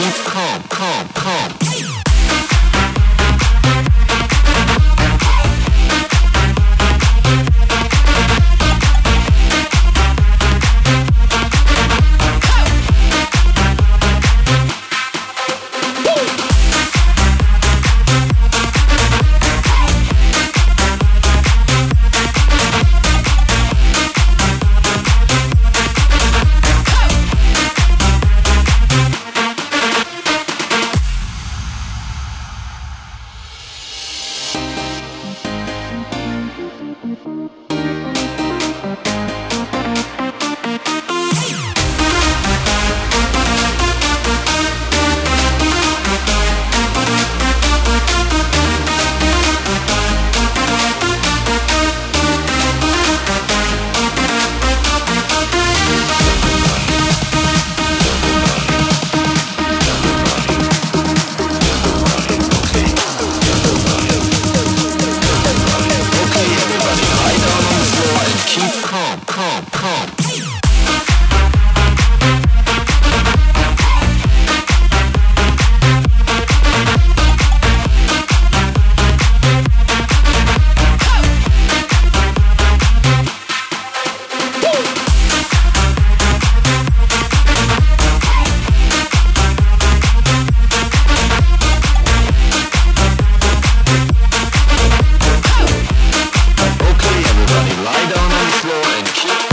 Keep calm, calm, calm. call.